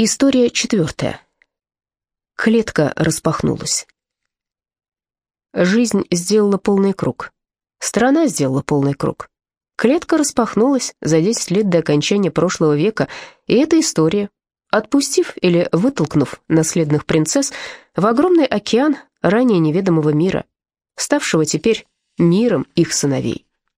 История четвертая. Клетка распахнулась. Жизнь сделала полный круг. Страна сделала полный круг. Клетка распахнулась за 10 лет до окончания прошлого века, и эта история, отпустив или вытолкнув наследных принцесс в огромный океан ранее неведомого мира, ставшего теперь миром их сыновей.